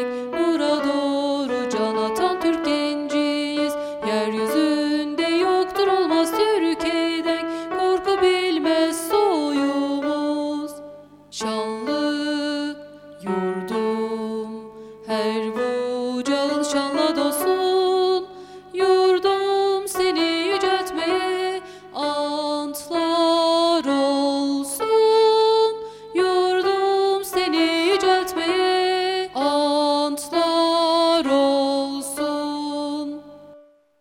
yürümek nura doğru can atan Türk genciyiz. Yeryüzünde yoktur olmaz Türkiye'den korku bilmez soyumuz. Şanlı yurdum her bucağın şanla dostum.